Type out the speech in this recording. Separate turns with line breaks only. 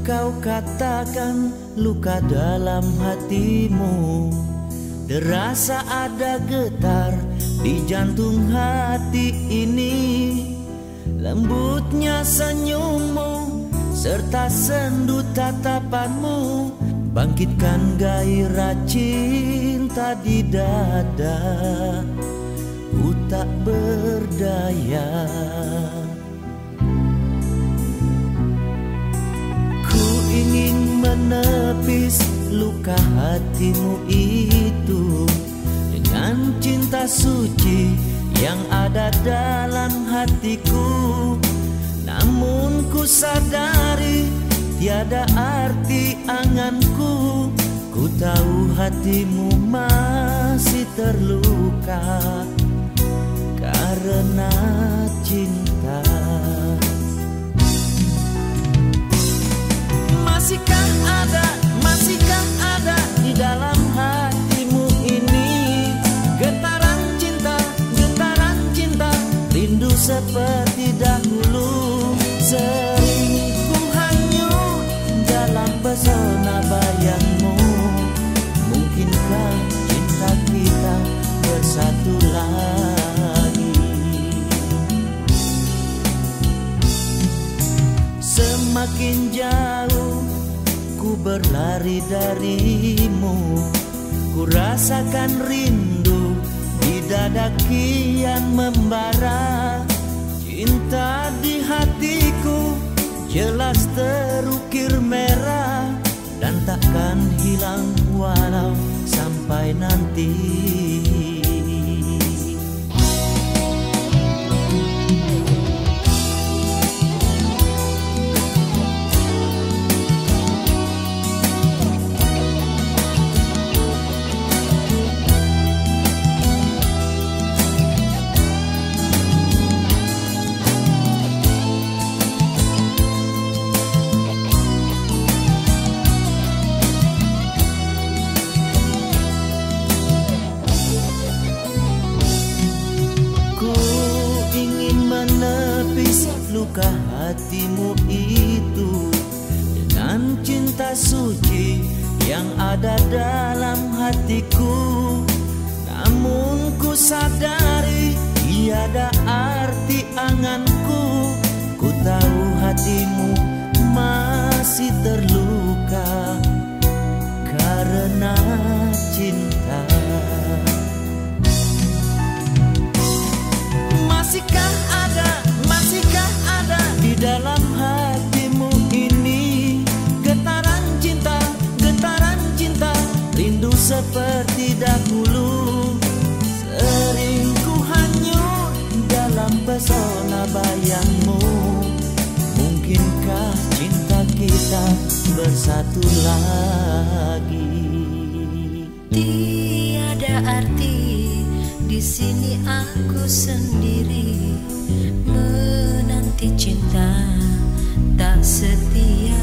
kau katakan luka dalam hatimu. Terasa ada getar di jantung hati ini. Lembutnya senyummu serta sendu tatapanmu. Bangkitkan gairah cinta di dada. Ku tak berdaya menepis luka hatimu itu Dengan cinta suci yang ada dalam hatiku. Namun ku sadari tiada arti anganku. Ku tahu hatimu masih terluka Karena cinta Semakin jauh ku berlari darimu. Ku rasakan rindu di dada kian membara. Cinta di hatiku jelas terukir merah Dan takkan hilang walau sampai nanti luka hatimu itu Dengan cinta suci yang ada dalam hatiku? Namun ku sadari tiada arti anganku. Ku tahu hatimu masih terluka dahulu Sering ku hanyut dalam pesona bayangmu Mungkinkah cinta kita bersatu lagi
Tiada arti di sini aku sendiri menanti cinta tak setia.